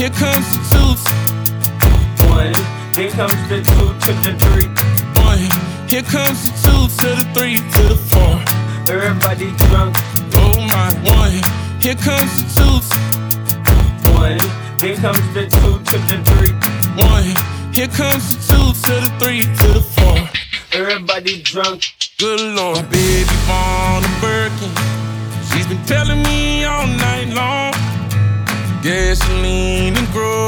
here comes the twos. One, here comes the two to the three. One, here comes the two to the three to the four. Everybody drunk. Oh my, one, here comes the twos. One, here comes the two to the three. One, here comes the two to the three to the four. Everybody drunk. Good lord, my baby on a Birkin. She's been telling me all night long. Gasoline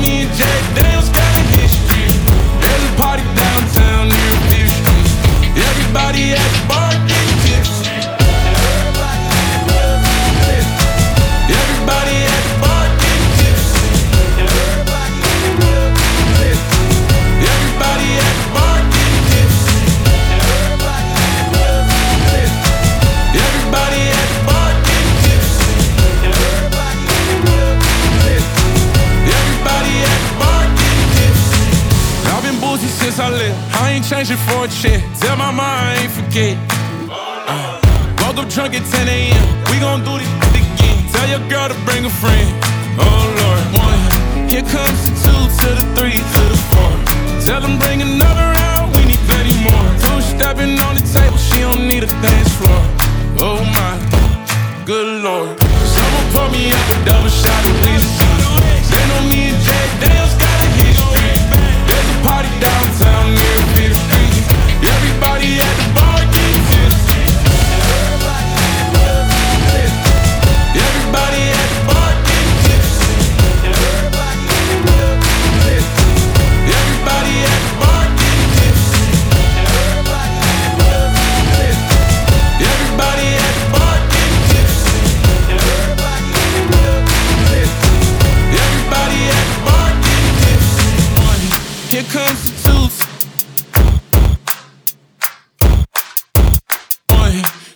Me and Jack Daniels boozy I. Ain't changing for a check. Tell my mom I ain't forget. Uh, woke up drunk at 10 a.m. We gon' do this again. Tell your girl to bring a friend. Oh Lord, one. Here comes the two to the three to the four. Tell them bring another round. We need plenty more. Two stepping on the table. She don't need a dance floor. Oh my, good Lord. Someone pour me up a double shot of whiskey. They know me and Jack Daniels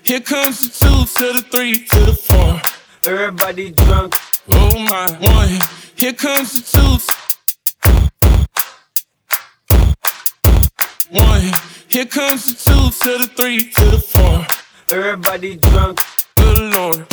Here comes the two to the three to the four. Everybody drunk. Oh my, one, here comes the twos. One, here comes the two to the three to the four. Everybody drunk. Good lord.